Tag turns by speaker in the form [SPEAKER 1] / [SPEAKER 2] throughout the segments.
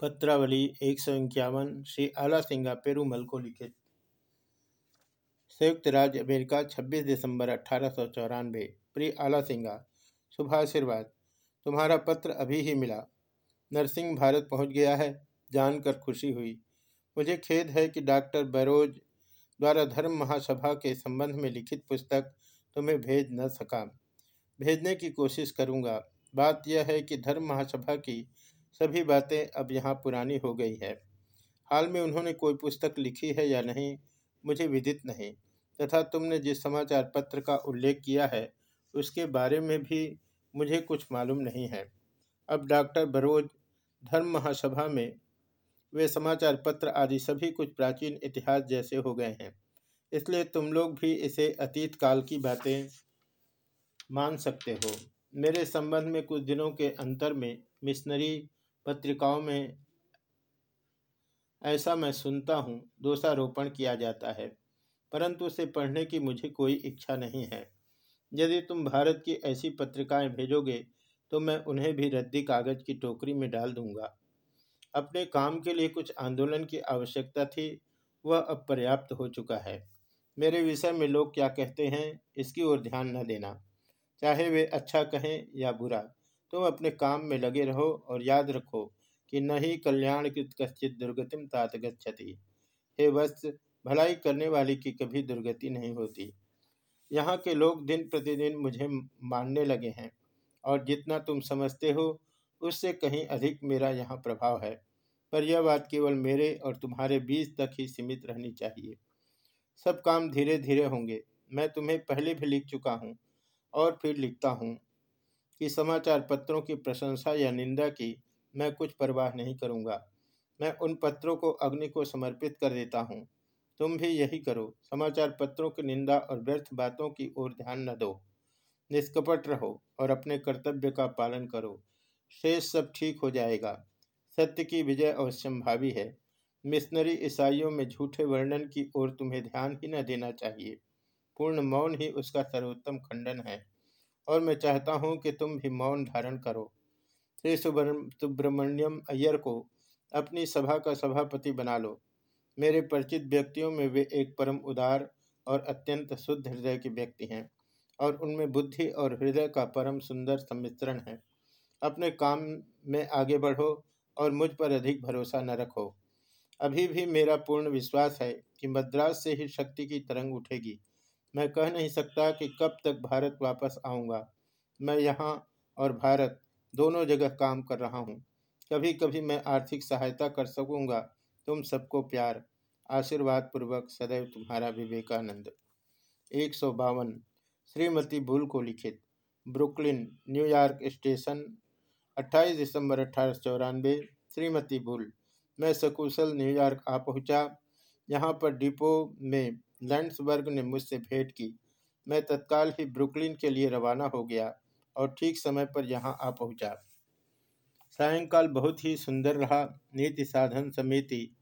[SPEAKER 1] पत्रावली एक सौ इक्यावन श्री आला सिंगा पेरूमल को लिखित। संयुक्त राज्य अमेरिका 26 दिसंबर अठारह सौ चौरानवे। प्रिय आला सिंगा शुभाशीर्वाद तुम्हारा पत्र अभी ही मिला। नरसिंह भारत पहुँच गया है, जानकर खुशी हुई। मुझे खेद है कि डॉक्टर बैरोज द्वारा धर्म महासभा के संबंध में लिखित पुस्तक तुम्हें भेज न सका। भेजने की कोशिश करूँगा। बात यह है कि धर्म महासभा की सभी बातें अब यहाँ पुरानी हो गई है। हाल में उन्होंने कोई पुस्तक लिखी है या नहीं, मुझे विदित नहीं। तथा तुमने जिस समाचार पत्र का उल्लेख किया है, उसके बारे में भी मुझे कुछ मालूम नहीं है। अब डॉक्टर बरोज, धर्म महासभा में वे समाचार पत्र आदि सभी कुछ प्राचीन इतिहास जैसे हो गए हैं। इसलिए तुम लोग भी इसे अतीत काल की बातें मान सकते हो। मेरे संबंध में कुछ दिनों के अंतर में मिशनरी पत्रिकाओं में ऐसा मैं सुनता हूँ, दोषारोपण किया जाता है, परंतु उसे पढ़ने की मुझे कोई इच्छा नहीं है। यदि तुम भारत की ऐसी पत्रिकाएँ भेजोगे तो मैं उन्हें भी रद्दी कागज़ की टोकरी में डाल दूँगा। अपने काम के लिए कुछ आंदोलन की आवश्यकता थी, वह अब पर्याप्त हो चुका है। मेरे विषय में लोग क्या कहते हैं, इसकी ओर ध्यान न देना। चाहे वे अच्छा कहें या बुरा तुम अपने काम में लगे रहो और याद रखो कि न ही कल्याण कृत कश्चित दुर्गतिम तात गच्छति। हे वत्स, भलाई करने वाले की कभी दुर्गति नहीं होती। यहाँ के लोग दिन प्रतिदिन मुझे मानने लगे हैं और जितना तुम समझते हो, उससे कहीं अधिक मेरा यहाँ प्रभाव है। पर यह बात केवल मेरे और तुम्हारे बीच तक ही सीमित रहनी चाहिए। सब काम धीरे धीरे होंगे। मैं तुम्हें पहले भी लिख चुका हूँ और फिर लिखता हूँ। कि समाचार पत्रों की प्रशंसा या निंदा की मैं कुछ परवाह नहीं करूँगा। मैं उन पत्रों को अग्नि को समर्पित कर देता हूँ। तुम भी यही करो। समाचार पत्रों की निंदा और व्यर्थ बातों की ओर ध्यान न दो। निष्कपट रहो और अपने कर्तव्य का पालन करो। शेष सब ठीक हो जाएगा। सत्य की विजय अवश्यंभावी है। मिशनरी ईसाइयों में झूठे वर्णन की ओर तुम्हें ध्यान ही न देना चाहिए। पूर्ण मौन ही उसका सर्वोत्तम खंडन है। और मैं चाहता हूँ कि तुम भी मौन धारण करो। श्री सुब्रमण्यम अय्यर को अपनी सभा का सभापति बना लो। मेरे परिचित व्यक्तियों में वे एक परम उदार और अत्यंत शुद्ध हृदय के व्यक्ति हैं और उनमें बुद्धि और हृदय का परम सुंदर सम्मिश्रण है। अपने काम में आगे बढ़ो और मुझ पर अधिक भरोसा न रखो। अभी भी मेरा पूर्ण विश्वास है कि मद्रास से ही शक्ति की तरंग उठेगी। मैं कह नहीं सकता कि कब तक भारत वापस आऊँगा। मैं यहाँ और भारत दोनों जगह काम कर रहा हूँ। कभी कभी मैं आर्थिक सहायता कर सकूँगा। तुम सबको प्यार। आशीर्वाद पूर्वक सदैव तुम्हारा विवेकानंद। एक सौ बावन। श्रीमती भूल को लिखित। ब्रुकलिन न्यूयॉर्क स्टेशन 28 दिसंबर अठारह श्रीमती भूल। मैं सकुशल न्यूयॉर्क आ पहुँचा। यहाँ पर डिपो में लैंड्सबर्ग ने मुझसे भेंट की। मैं तत्काल ही ब्रुकलिन के लिए रवाना हो गया और ठीक समय पर यहाँ आ पहुँचा। सायंकाल बहुत ही सुंदर रहा। नीति साधन समिति,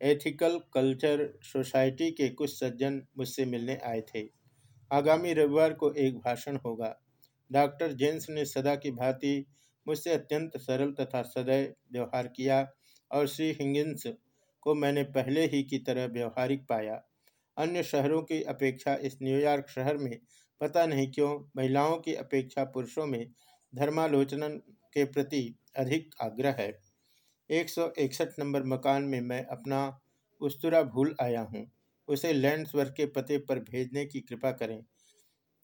[SPEAKER 1] एथिकल कल्चर सोसाइटी के कुछ सज्जन मुझसे मिलने आए थे। आगामी रविवार को एक भाषण होगा। डॉक्टर जेम्स ने सदा की भांति मुझसे अत्यंत सरल तथा सदैव व्यवहार किया और श्री हिंगिंस को मैंने पहले ही की तरह व्यवहारिक पाया। अन्य शहरों की अपेक्षा इस न्यूयॉर्क शहर में पता नहीं क्यों महिलाओं की अपेक्षा पुरुषों में धर्मालोचन के प्रति अधिक आग्रह है। एक सौ इकसठ नंबर मकान में मैं अपना उस्तुरा भूल आया हूँ। उसे लैंड्सवर्क के पते पर भेजने की कृपा करें।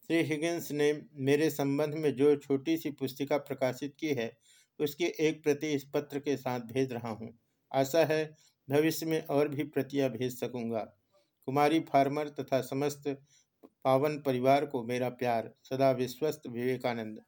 [SPEAKER 1] श्री हिगिंस ने मेरे संबंध में जो छोटी सी पुस्तिका प्रकाशित की है, उसकी एक प्रति इस पत्र के साथ भेज रहा हूँ। आशा है भविष्य में और भी प्रतियाँ भेज सकूँगा। कुमारी फार्मर तथा समस्त पावन परिवार को मेरा प्यार सदा विश्वस्त विवेकानंद।